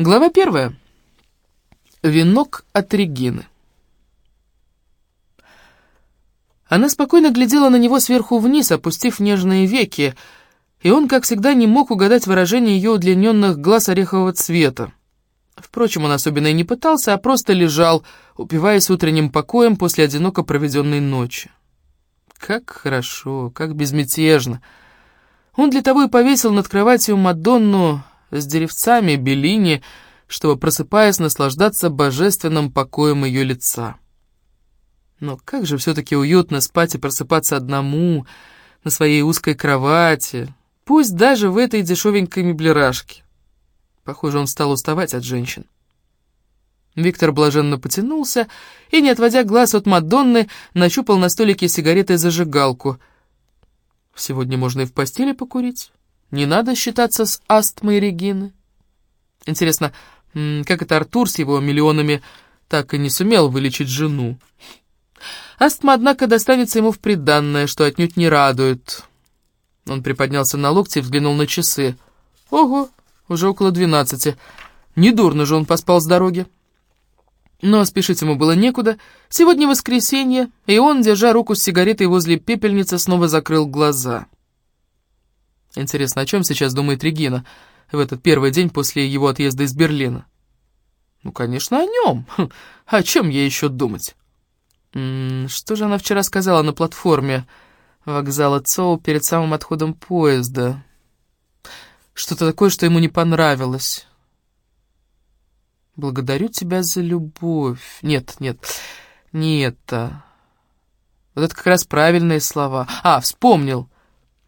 Глава первая. Венок от Регины. Она спокойно глядела на него сверху вниз, опустив нежные веки, и он, как всегда, не мог угадать выражение ее удлиненных глаз орехового цвета. Впрочем, он особенно и не пытался, а просто лежал, упиваясь утренним покоем после одиноко проведенной ночи. Как хорошо, как безмятежно. Он для того и повесил над кроватью Мадонну с деревцами Беллини, чтобы, просыпаясь, наслаждаться божественным покоем ее лица. Но как же все-таки уютно спать и просыпаться одному, на своей узкой кровати, пусть даже в этой дешевенькой меблерашке. Похоже, он стал уставать от женщин. Виктор блаженно потянулся и, не отводя глаз от Мадонны, нащупал на столике сигареты и зажигалку. Сегодня можно и в постели покурить. Не надо считаться с астмой Регины. Интересно, как это Артур с его миллионами так и не сумел вылечить жену? Астма, однако, достанется ему в приданное, что отнюдь не радует. Он приподнялся на локти и взглянул на часы. Ого, уже около двенадцати. Недурно же он поспал с дороги. Но спешить ему было некуда. Сегодня воскресенье, и он, держа руку с сигаретой возле пепельницы, снова закрыл глаза. Интересно, о чем сейчас думает Регина в этот первый день после его отъезда из Берлина? Ну, конечно, о нем. Хм, о чем ей еще думать? Что же она вчера сказала на платформе вокзала ЦОУ перед самым отходом поезда? Что-то такое, что ему не понравилось. Благодарю тебя за любовь. Нет, нет, не это. Вот это как раз правильные слова. А, вспомнил.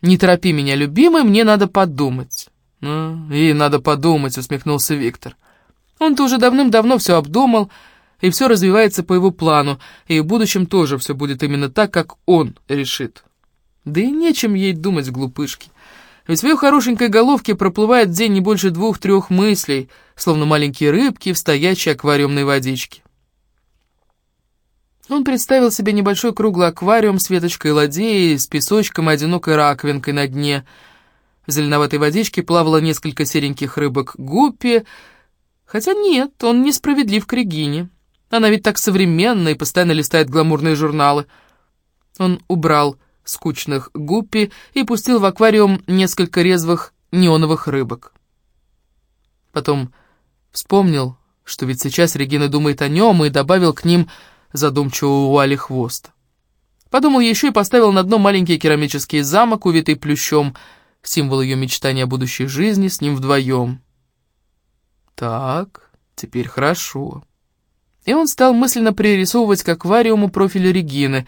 «Не торопи меня, любимый, мне надо подумать». «Ну, и надо подумать», — усмехнулся Виктор. «Он-то уже давным-давно все обдумал, и все развивается по его плану, и в будущем тоже все будет именно так, как он решит. Да и нечем ей думать, глупышки. Ведь в ее хорошенькой головке проплывает день не больше двух-трех мыслей, словно маленькие рыбки в стоячей аквариумной водичке. Он представил себе небольшой круглый аквариум с веточкой ладеи, с песочком и одинокой раковинкой на дне. В зеленоватой водичке плавало несколько сереньких рыбок гуппи. Хотя нет, он несправедлив к Регине. Она ведь так современна и постоянно листает гламурные журналы. Он убрал скучных гуппи и пустил в аквариум несколько резвых неоновых рыбок. Потом вспомнил, что ведь сейчас Регина думает о нем, и добавил к ним задумчивого Уали хвост. Подумал еще и поставил на дно маленький керамический замок, увитый плющом, символ ее мечтания о будущей жизни с ним вдвоем. Так, теперь хорошо. И он стал мысленно пририсовывать к аквариуму профиль Регины,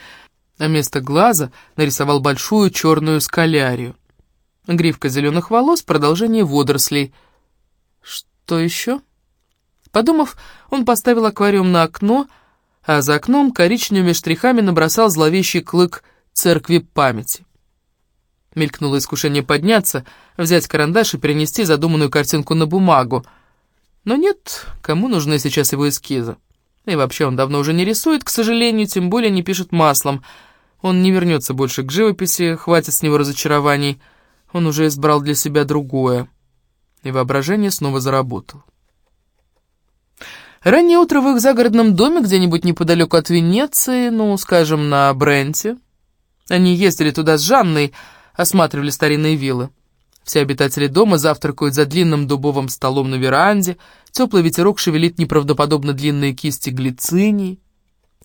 а вместо глаза нарисовал большую черную скалярию. Гривка зеленых волос, продолжение водорослей. Что еще? Подумав, он поставил аквариум на окно, а за окном коричневыми штрихами набросал зловещий клык церкви памяти. Мелькнуло искушение подняться, взять карандаш и перенести задуманную картинку на бумагу. Но нет, кому нужны сейчас его эскизы? И вообще он давно уже не рисует, к сожалению, тем более не пишет маслом. Он не вернется больше к живописи, хватит с него разочарований. Он уже избрал для себя другое. И воображение снова заработало. Раннее утро в их загородном доме где-нибудь неподалеку от Венеции, ну, скажем, на Бренте. Они ездили туда с Жанной, осматривали старинные виллы. Все обитатели дома завтракают за длинным дубовым столом на веранде, теплый ветерок шевелит неправдоподобно длинные кисти глицинии.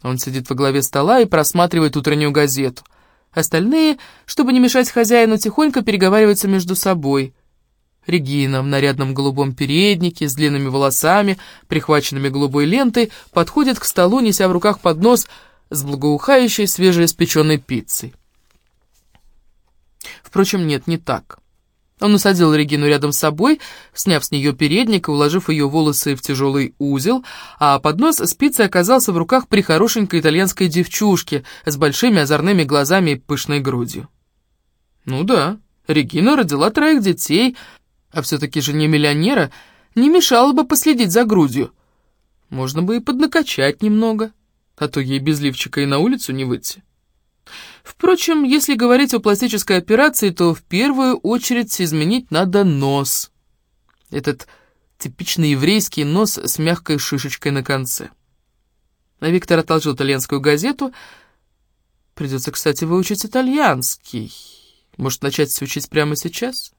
Он сидит во главе стола и просматривает утреннюю газету. Остальные, чтобы не мешать хозяину, тихонько переговариваются между собой — Регина в нарядном голубом переднике, с длинными волосами, прихваченными голубой лентой, подходит к столу, неся в руках поднос с благоухающей свежеиспеченной пиццей. Впрочем, нет, не так. Он усадил Регину рядом с собой, сняв с нее передник и уложив ее волосы в тяжелый узел, а поднос с пиццей оказался в руках прихорошенькой итальянской девчушки с большими озорными глазами и пышной грудью. Ну да, Регина родила троих детей — а все-таки жене миллионера не мешало бы последить за грудью. Можно бы и поднакачать немного, а то ей без лифчика и на улицу не выйти. Впрочем, если говорить о пластической операции, то в первую очередь изменить надо нос. Этот Типичный еврейский нос с мягкой шишечкой на конце. А Виктор отложил итальянскую газету. Придется, кстати, выучить итальянский. Может, начать учить прямо сейчас?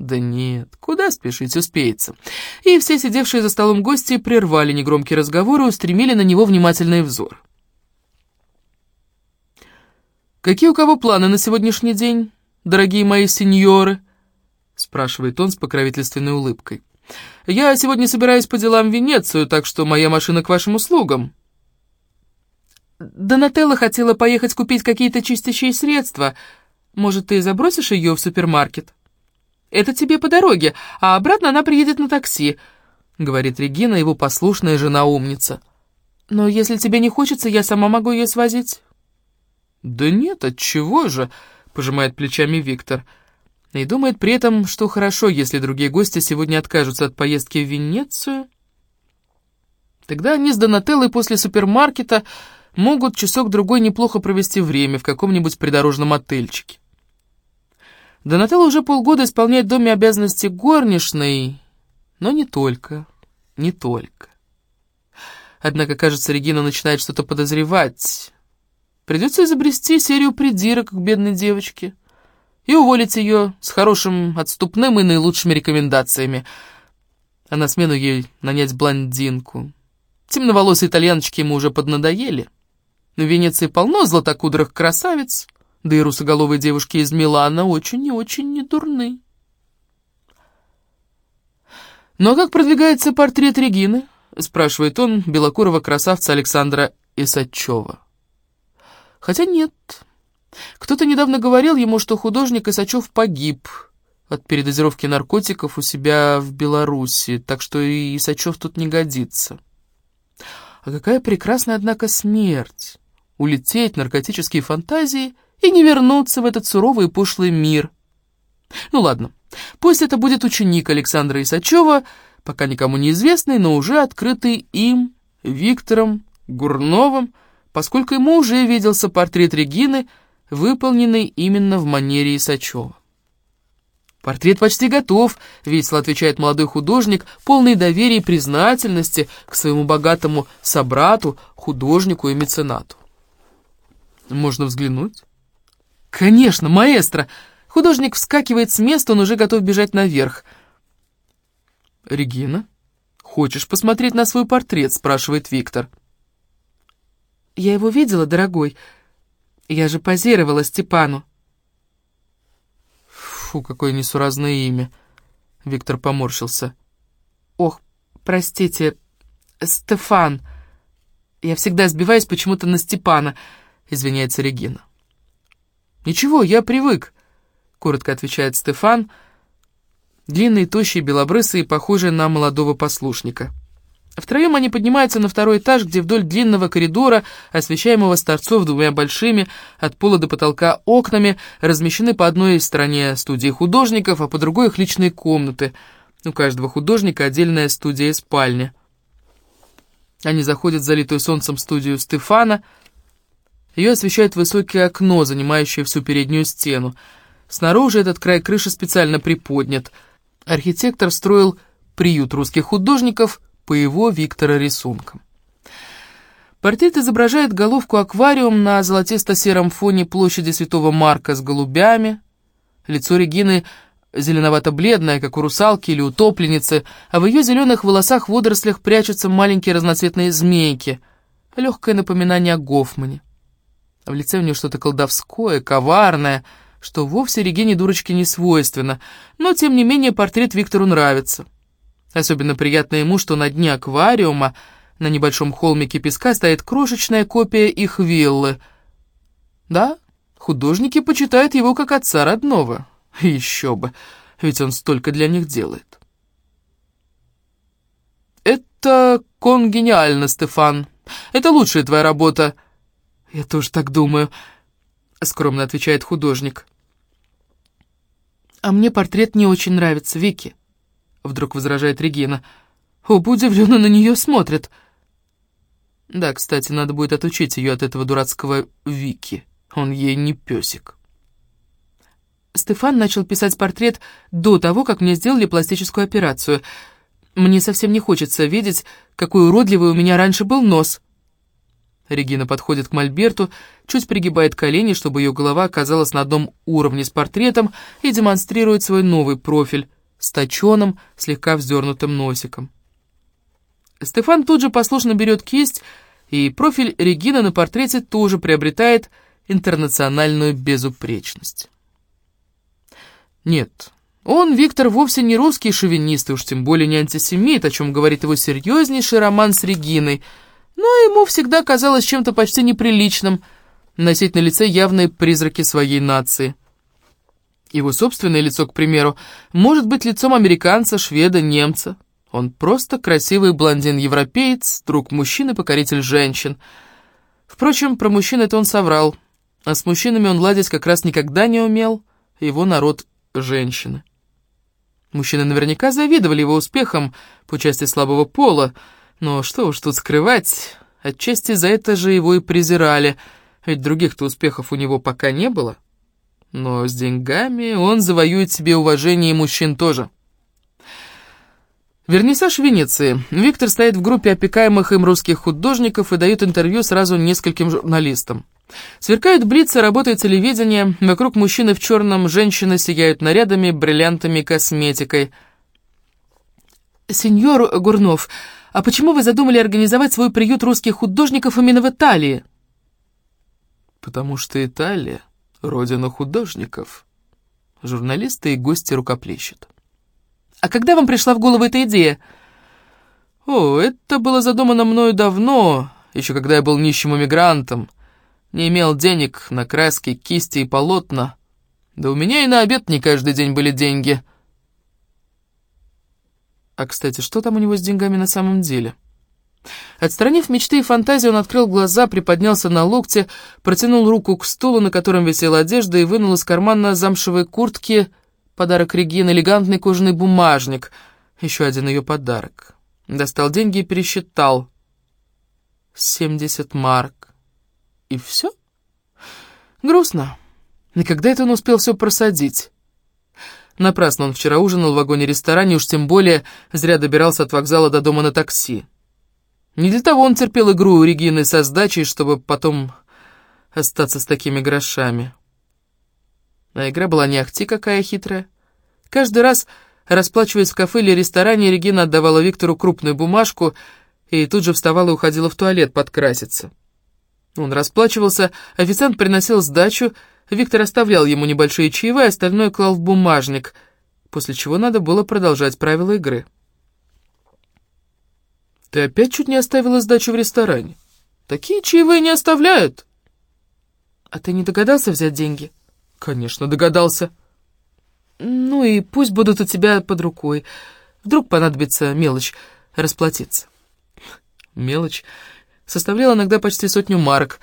Да нет, куда спешить, успеется. И все сидевшие за столом гости прервали негромкий разговор и устремили на него внимательный взор. «Какие у кого планы на сегодняшний день, дорогие мои сеньоры?» спрашивает он с покровительственной улыбкой. «Я сегодня собираюсь по делам в Венецию, так что моя машина к вашим услугам». Донателла хотела поехать купить какие-то чистящие средства. Может, ты забросишь ее в супермаркет?» Это тебе по дороге, а обратно она приедет на такси», — говорит Регина, его послушная жена-умница. «Но если тебе не хочется, я сама могу ее свозить». «Да нет, отчего же?» — пожимает плечами Виктор. И думает при этом, что хорошо, если другие гости сегодня откажутся от поездки в Венецию. Тогда они с Донателлой после супермаркета могут часок-другой неплохо провести время в каком-нибудь придорожном отельчике. Донателло уже полгода исполняет в доме обязанности горничной, но не только, не только. Однако, кажется, Регина начинает что-то подозревать. Придется изобрести серию придирок к бедной девочке и уволить ее с хорошим отступным и наилучшими рекомендациями, а на смену ей нанять блондинку. Темноволосые итальяночки ему уже поднадоели. В Венеции полно златокудрых красавиц — да и русоголовые девушки из Милана очень и очень недурны. «Ну а как продвигается портрет Регины?» — спрашивает он белокурого красавца Александра Исачева. Хотя нет. Кто-то недавно говорил ему, что художник Исачев погиб от передозировки наркотиков у себя в Беларуси, так что и Исачев тут не годится. А какая прекрасная, однако, смерть! Улететь, наркотические фантазии — и не вернуться в этот суровый и пошлый мир. Ну ладно, пусть это будет ученик Александра Исачева, пока никому не известный, но уже открытый им, Виктором Гурновым, поскольку ему уже виделся портрет Регины, выполненный именно в манере Исачева. «Портрет почти готов», — весело отвечает молодой художник, полный доверия и признательности к своему богатому собрату, художнику и меценату. «Можно взглянуть?» «Конечно, маэстро!» Художник вскакивает с места, он уже готов бежать наверх. «Регина, хочешь посмотреть на свой портрет?» — спрашивает Виктор. «Я его видела, дорогой. Я же позировала Степану». «Фу, какое несуразное имя!» — Виктор поморщился. «Ох, простите, Стефан. Я всегда сбиваюсь почему-то на Степана», — извиняется Регина. «Ничего, я привык», — коротко отвечает Стефан, длинный, тощий, белобрысый, похожий на молодого послушника. Втроем они поднимаются на второй этаж, где вдоль длинного коридора, освещаемого с двумя большими, от пола до потолка окнами, размещены по одной стороне студии художников, а по другой их личные комнаты. У каждого художника отдельная студия и спальня. Они заходят в залитую солнцем студию Стефана — ее освещает высокое окно, занимающее всю переднюю стену. Снаружи этот край крыши специально приподнят. Архитектор строил приют русских художников по его Виктора рисункам. Портрет изображает головку-аквариум на золотисто-сером фоне площади Святого Марка с голубями. Лицо Регины зеленовато-бледное, как у русалки или утопленницы, а в ее зеленых волосах-водорослях прячутся маленькие разноцветные змейки. Легкое напоминание о Гофмане. В лице у нее что-то колдовское, коварное, что вовсе Регине дурочке не свойственно, но, тем не менее, портрет Виктору нравится. Особенно приятно ему, что на дне аквариума на небольшом холмике песка стоит крошечная копия их виллы. Да, художники почитают его как отца родного. Еще бы, ведь он столько для них делает. «Это конгениально, Стефан. Это лучшая твоя работа», «Я тоже так думаю», — скромно отвечает художник. «А мне портрет не очень нравится, Вики», — вдруг возражает Регина. Оба удивленно на нее смотрят. Да, кстати, надо будет отучить ее от этого дурацкого Вики. Он ей не песик. Стефан начал писать портрет до того, как мне сделали пластическую операцию. Мне совсем не хочется видеть, какой уродливый у меня раньше был нос». Регина подходит к Мольберту, чуть пригибает колени, чтобы ее голова оказалась на одном уровне с портретом и демонстрирует свой новый профиль с точеным, слегка вздернутым носиком. Стефан тут же послушно берет кисть, и профиль Регины на портрете тоже приобретает интернациональную безупречность. Нет, он, Виктор, вовсе не русский шовинист, и уж тем более не антисемит, о чем говорит его серьезнейший роман с Региной, но ему всегда казалось чем-то почти неприличным носить на лице явные призраки своей нации. Его собственное лицо, к примеру, может быть лицом американца, шведа, немца. Он просто красивый блондин-европеец, друг мужчин и покоритель женщин. Впрочем, про мужчин это он соврал, а с мужчинами он ладить как раз никогда не умел, его народ — женщины. Мужчины наверняка завидовали его успехам по части слабого пола, но что уж тут скрывать, отчасти за это же его и презирали, ведь других-то успехов у него пока не было. Но с деньгами он завоюет себе уважение и мужчин тоже. Вернисаж в Венеции. Виктор стоит в группе опекаемых им русских художников и дает интервью сразу нескольким журналистам. Сверкают блицы, работает телевидение, вокруг мужчины в черном женщины сияют нарядами, бриллиантами, косметикой. «Сеньор Гурнов, а почему вы задумали организовать свой приют русских художников именно в Италии?» «Потому что Италия — родина художников». Журналисты и гости рукоплещут. А когда вам пришла в голову эта идея?» «О, это было задумано мною давно, еще когда я был нищим эмигрантом. Не имел денег на краски, кисти и полотна. Да у меня и на обед не каждый день были деньги». А, кстати, что там у него с деньгами на самом деле? Отстранив мечты и фантазии, он открыл глаза, приподнялся на локте, протянул руку к стулу, на котором висела одежда, и вынул из кармана замшевой куртки Подарок Регины — элегантный кожаный бумажник. Еще один ее подарок. Достал деньги и пересчитал. Семьдесят марок. И все? Грустно. И когда это он успел все просадить? Напрасно он вчера ужинал в вагоне-ресторане, уж тем более зря добирался от вокзала до дома на такси. Не для того он терпел игру у Регины со сдачей, чтобы потом остаться с такими грошами. А игра была не ахти какая хитрая. Каждый раз, расплачиваясь в кафе или ресторане, Регина отдавала Виктору крупную бумажку и тут же вставала и уходила в туалет подкраситься. Он расплачивался, официант приносил сдачу, Виктор оставлял ему небольшие чаевые, остальное клал в бумажник, после чего надо было продолжать правила игры. «Ты опять чуть не оставила сдачу в ресторане. Такие чаевые не оставляют!» «А ты не догадался взять деньги?» «Конечно, догадался». «Ну и пусть будут у тебя под рукой. Вдруг понадобится мелочь расплатиться». Мелочь составляла иногда почти сотню марок,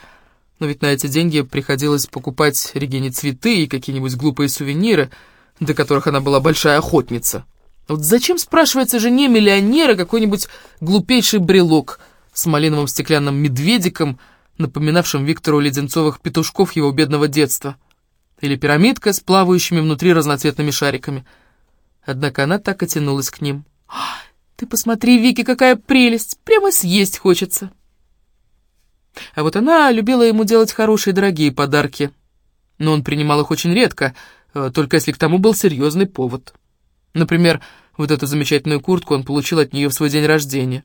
но ведь на эти деньги приходилось покупать Регине цветы и какие-нибудь глупые сувениры, до которых она была большая охотница. Вот зачем, спрашивается, жене миллионера какой-нибудь глупейший брелок с малиновым стеклянным медведиком, напоминавшим Виктору Леденцовых петушков его бедного детства? Или пирамидка с плавающими внутри разноцветными шариками. Однако она так и тянулась к ним. «Ты посмотри, Вики, какая прелесть! Прямо съесть хочется!» А вот она любила ему делать хорошие дорогие подарки. Но он принимал их очень редко, э, только если к тому был серьезный повод. Например, вот эту замечательную куртку он получил от нее в свой день рождения.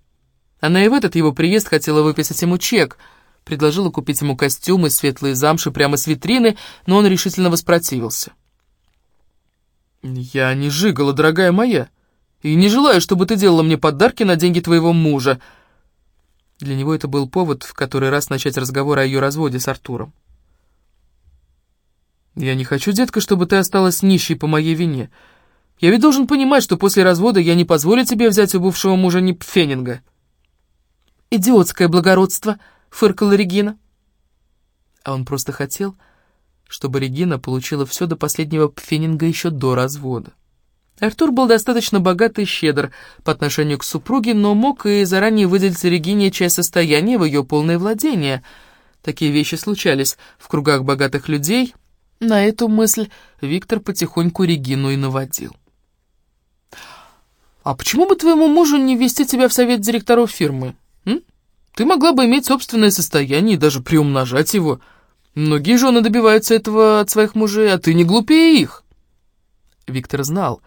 Она и в этот его приезд хотела выписать ему чек — Предложила купить ему костюмы, светлые замши прямо с витрины, но он решительно воспротивился. «Я не жигала, дорогая моя, и не желаю, чтобы ты делала мне подарки на деньги твоего мужа». Для него это был повод в который раз начать разговор о ее разводе с Артуром. «Я не хочу, детка, чтобы ты осталась нищей по моей вине. Я ведь должен понимать, что после развода я не позволю тебе взять у бывшего мужа ни пфенинга». «Идиотское благородство», фыркала Регина. А он просто хотел, чтобы Регина получила все до последнего пфенинга еще до развода. Артур был достаточно богат и щедр по отношению к супруге, но мог и заранее выделить Регине часть состояния в ее полное владение. Такие вещи случались в кругах богатых людей. На эту мысль Виктор потихоньку Регину и наводил. «А почему бы твоему мужу не ввести тебя в совет директоров фирмы? М? Ты могла бы иметь собственное состояние и даже приумножать его. Многие жены добиваются этого от своих мужей, а ты не глупее их». Виктор знал,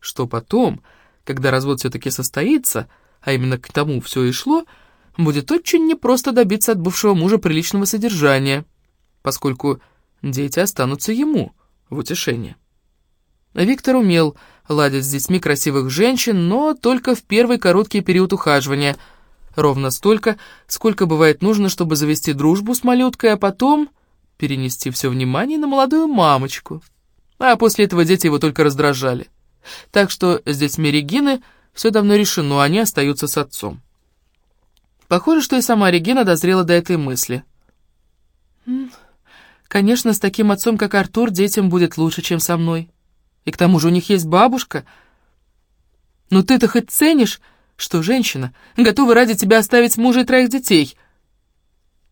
что потом, когда развод все-таки состоится, а именно к тому все и шло, будет очень непросто добиться от бывшего мужа приличного содержания, поскольку дети останутся ему в утешение. Виктор умел ладить с детьми красивых женщин, но только в первый короткий период ухаживания, ровно столько, сколько бывает нужно, чтобы завести дружбу с малюткой, а потом перенести все внимание на молодую мамочку. А после этого дети его только раздражали. Так что с детьми Регины все давно решено, они остаются с отцом. Похоже, что и сама Регина дозрела до этой мысли. «Конечно, с таким отцом, как Артур, детям будет лучше, чем со мной. И к тому же у них есть бабушка. Но ты-то хоть ценишь, что женщина готова ради тебя оставить мужа и троих детей?»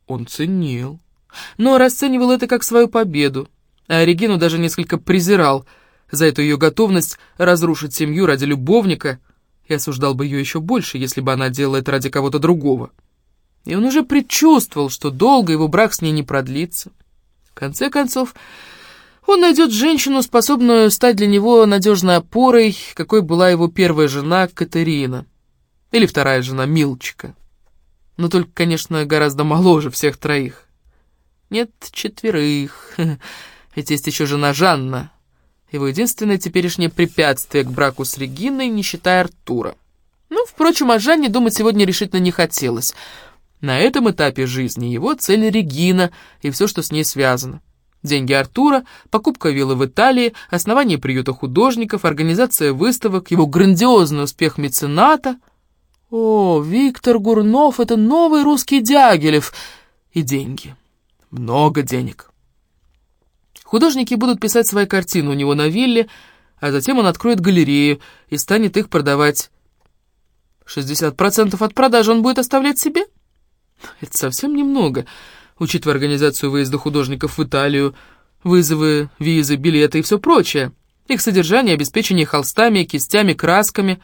Он ценил, но расценивал это как свою победу, а Регину даже несколько презирал за эту ее готовность разрушить семью ради любовника — и осуждал бы ее еще больше, если бы она делала это ради кого-то другого. И он уже предчувствовал, что долго его брак с ней не продлится. В конце концов, он найдет женщину, способную стать для него надежной опорой, какой была его первая жена Катерина. Или вторая жена Милчика. Но только, конечно, гораздо моложе всех троих. Нет, четверых. Ведь есть еще жена Жанна, его единственное теперешнее препятствие к браку с Региной, не считая Артура. Ну, впрочем, о Жанне думать сегодня решительно не хотелось. На этом этапе жизни его цель Регина и все, что с ней связано. Деньги Артура, покупка виллы в Италии, основание приюта художников, организация выставок, его грандиозный успех мецената. О, Виктор Гурнов — это новый русский Дягилев. И деньги. Много денег. Художники будут писать свои картины у него на вилле, а затем он откроет галерею и станет их продавать. 60% от продажи он будет оставлять себе? Это совсем немного, учитывая организацию выезда художников в Италию, вызовы, визы, билеты и все прочее, их содержание, обеспечение холстами, кистями, красками,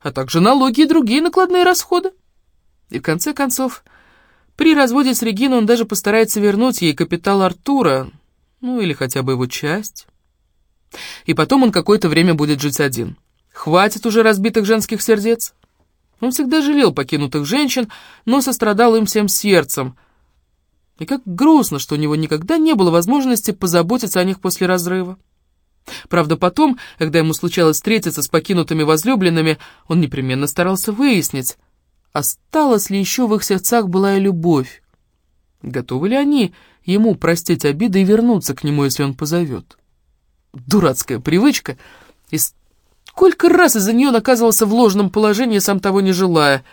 а также налоги и другие накладные расходы. И в конце концов, при разводе с Региной он даже постарается вернуть ей капитал Артура, ну, или хотя бы его часть. И потом он какое-то время будет жить один. Хватит уже разбитых женских сердец. Он всегда жалел покинутых женщин, но сострадал им всем сердцем. И как грустно, что у него никогда не было возможности позаботиться о них после разрыва. Правда, потом, когда ему случалось встретиться с покинутыми возлюбленными, он непременно старался выяснить, осталась ли еще в их сердцах былая любовь. Готовы ли они ему простить обиды и вернуться к нему, если он позовет. Дурацкая привычка, и сколько раз из-за нее оказывался в ложном положении, сам того не желая.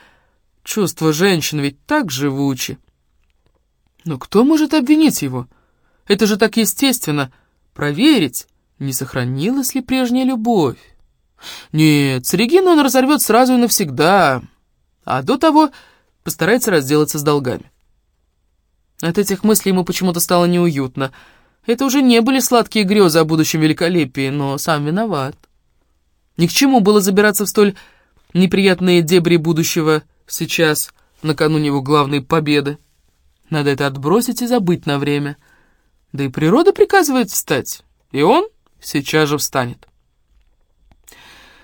Чувства женщин ведь так живучи. Но кто может обвинить его? Это же так естественно. Проверить, не сохранилась ли прежняя любовь. Нет, с Региной он разорвет сразу и навсегда, а до того постарается разделаться с долгами. От этих мыслей ему почему-то стало неуютно. Это уже не были сладкие грезы о будущем великолепии, но сам виноват. Ни к чему было забираться в столь неприятные дебри будущего сейчас, накануне его главной победы. Надо это отбросить и забыть на время. Да и природа приказывает встать, и он сейчас же встанет.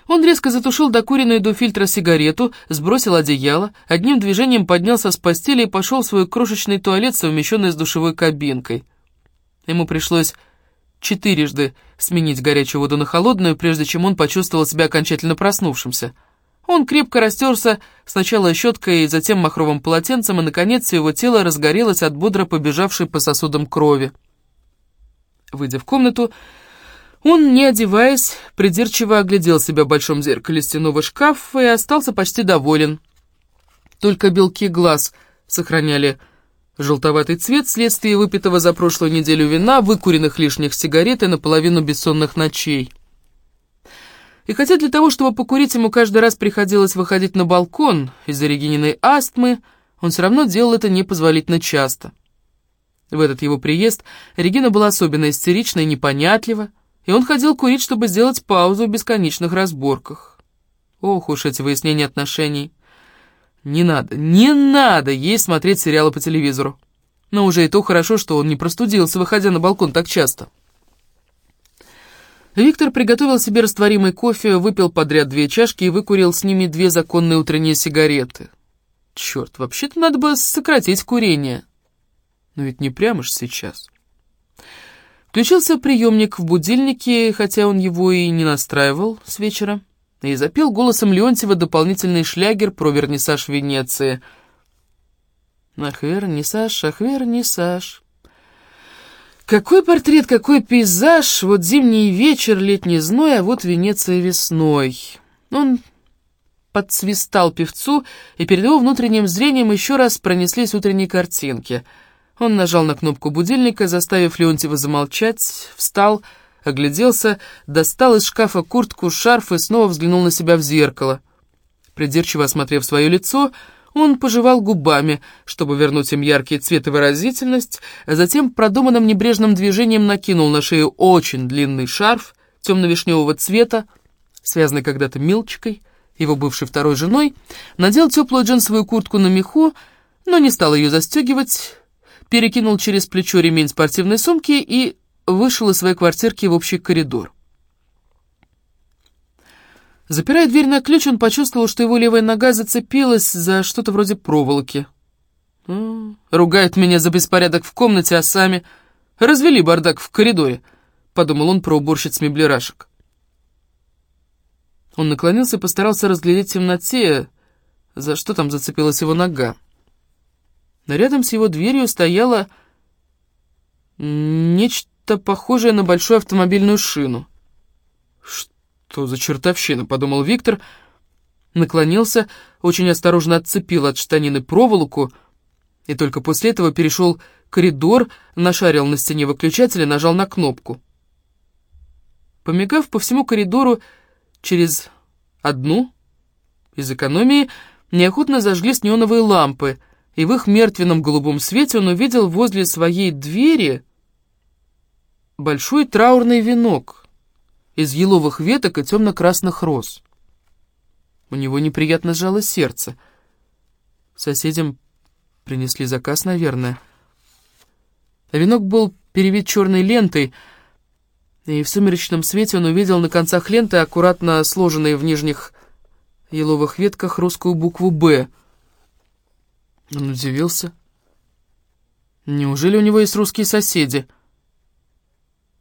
Он резко затушил докуренную до фильтра сигарету, сбросил одеяло, одним движением поднялся с постели и пошел в свой крошечный туалет, совмещенный с душевой кабинкой. Ему пришлось четырежды сменить горячую воду на холодную, прежде чем он почувствовал себя окончательно проснувшимся. Он крепко растерся сначала щеткой, затем махровым полотенцем, и, наконец, его тело разгорелось от бодро побежавшей по сосудам крови. Выйдя в комнату, он, не одеваясь, придирчиво оглядел себя в большом зеркале стенового шкафа и остался почти доволен. Только белки глаз сохраняли желтоватый цвет вследствие выпитого за прошлую неделю вина, выкуренных лишних сигарет и наполовину бессонных ночей. И хотя для того, чтобы покурить, ему каждый раз приходилось выходить на балкон из-за Регининой астмы, он все равно делал это непозволительно часто. В этот его приезд Регина была особенно истерична и непонятлива, и он ходил курить, чтобы сделать паузу в бесконечных разборках. Ох уж эти выяснения отношений. Не надо, не надо ей смотреть сериалы по телевизору. Но уже и то хорошо, что он не простудился, выходя на балкон так часто. Виктор приготовил себе растворимый кофе, выпил подряд две чашки и выкурил с ними две законные утренние сигареты. Черт, вообще-то надо бы сократить курение. Но ведь не прямо ж сейчас. Включился приемник в будильнике, хотя он его и не настраивал с вечера, и запел голосом Леонтьева дополнительный шлягер про вернисаж Венеции. «Ах, вернисаж, ах, вернисаж». Какой портрет, какой пейзаж, вот зимний вечер, летний зной, а вот Венеция весной. Он подсвистал певцу, и перед его внутренним зрением еще раз пронеслись утренние картинки. Он нажал на кнопку будильника, заставив Леонтьева замолчать, встал, огляделся, достал из шкафа куртку, шарф и снова взглянул на себя в зеркало. Придирчиво осмотрев свое лицо, он пожевал губами, чтобы вернуть им яркий цвет и выразительность, а затем продуманным небрежным движением накинул на шею очень длинный шарф темно-вишневого цвета, связанный когда-то Милчикой, его бывшей второй женой, надел теплую джинсовую куртку на меху, но не стал ее застегивать, перекинул через плечо ремень спортивной сумки и вышел из своей квартирки в общий коридор. Запирая дверь на ключ, он почувствовал, что его левая нога зацепилась за что-то вроде проволоки. «Ругают меня за беспорядок в комнате, а сами развели бардак в коридоре», — подумал он про уборщиц меблерашек. Он наклонился и постарался разглядеть в темноте, за что там зацепилась его нога. Но рядом с его дверью стояло нечто похожее на большую автомобильную шину. Что? «Что за чертовщина?» — подумал Виктор. Наклонился, очень осторожно отцепил от штанины проволоку и только после этого перешел коридор, нашарил на стене выключатель и нажал на кнопку. Помигав по всему коридору через одну, из экономии, неохотно зажглись неоновые лампы, и в их мертвенном голубом свете он увидел возле своей двери большой траурный венок — из еловых веток и темно-красных роз. У него неприятно сжало сердце. Соседям принесли заказ, наверное. А венок был перевит черной лентой, и в сумеречном свете он увидел на концах ленты аккуратно сложенные в нижних еловых ветках русскую букву «Б». Он удивился. Неужели у него есть русские соседи?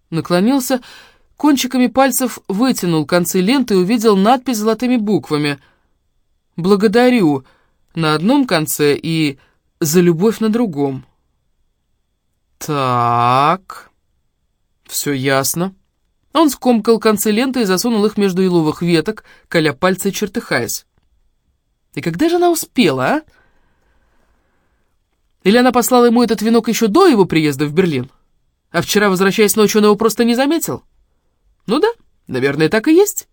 Наклонился Кончиками пальцев вытянул концы ленты и увидел надпись золотыми буквами «Благодарю» на одном конце и «За любовь» на другом. Так, все ясно. Он скомкал концы ленты и засунул их между еловых веток, коля пальцы чертыхаясь. И когда же она успела, а? Или она послала ему этот венок еще до его приезда в Берлин? А вчера, возвращаясь ночью, он его просто не заметил? «Ну да, наверное, так и есть».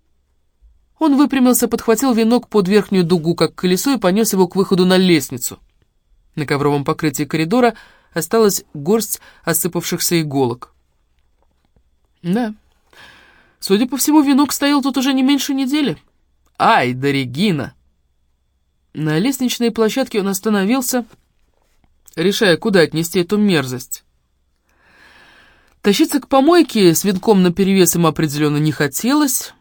Он выпрямился, подхватил венок под верхнюю дугу, как колесо, и понес его к выходу на лестницу. На ковровом покрытии коридора осталась горсть осыпавшихся иголок. Да, судя по всему, венок стоял тут уже не меньше недели. Ай, да Регина! На лестничной площадке он остановился, решая, куда отнести эту мерзость. Тащиться к помойке с венком наперевес ему определенно не хотелось.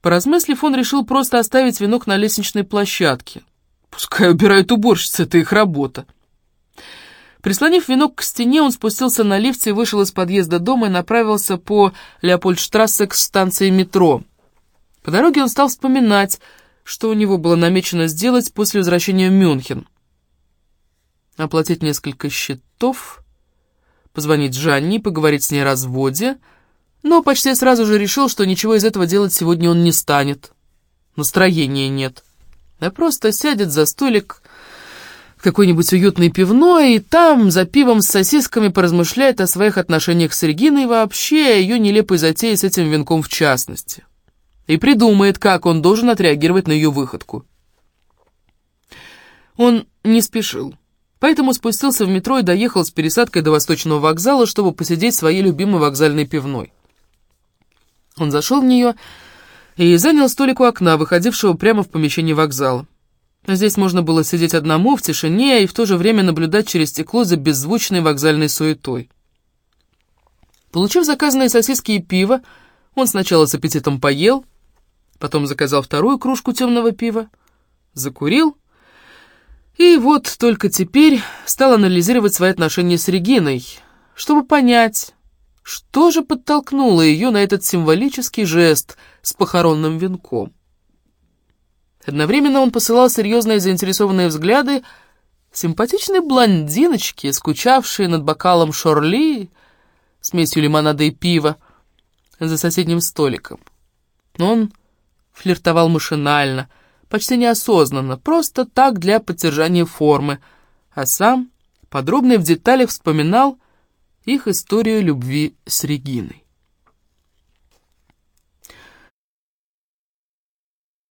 Поразмыслив, он решил просто оставить венок на лестничной площадке. Пускай убирают уборщицы, это их работа. Прислонив венок к стене, он спустился на лифте, вышел из подъезда дома и направился по Леопольдштрассе к станции метро. По дороге он стал вспоминать, что у него было намечено сделать после возвращения в Мюнхен. Оплатить несколько счетов позвонить Жанне поговорить с ней о разводе, но почти сразу же решил, что ничего из этого делать сегодня он не станет. Настроения нет. А просто сядет за столик в какой-нибудь уютной пивной и там, за пивом с сосисками, поразмышляет о своих отношениях с Региной вообще о ее нелепой затее с этим венком в частности. И придумает, как он должен отреагировать на ее выходку. Он не спешил. Поэтому спустился в метро и доехал с пересадкой до Восточного вокзала, чтобы посидеть в своей любимой вокзальной пивной. Он зашел в нее, и занял столик у окна, выходившего прямо в помещение вокзала. Здесь можно было сидеть одному в тишине и в то же время наблюдать через стекло за беззвучной вокзальной суетой. Получив заказанные сосиски и пиво, он сначала с аппетитом поел, потом заказал вторую кружку темного пива, закурил, и вот только теперь стал анализировать свои отношения с Региной, чтобы понять, что же подтолкнуло ее на этот символический жест с похоронным венком. Одновременно он посылал серьезные заинтересованные взгляды симпатичной блондиночки, скучавшей над бокалом шорли, смесью лимонада и пива, за соседним столиком. Он флиртовал машинально, почти неосознанно, просто так для поддержания формы, а сам подробно в деталях вспоминал их историю любви с Региной.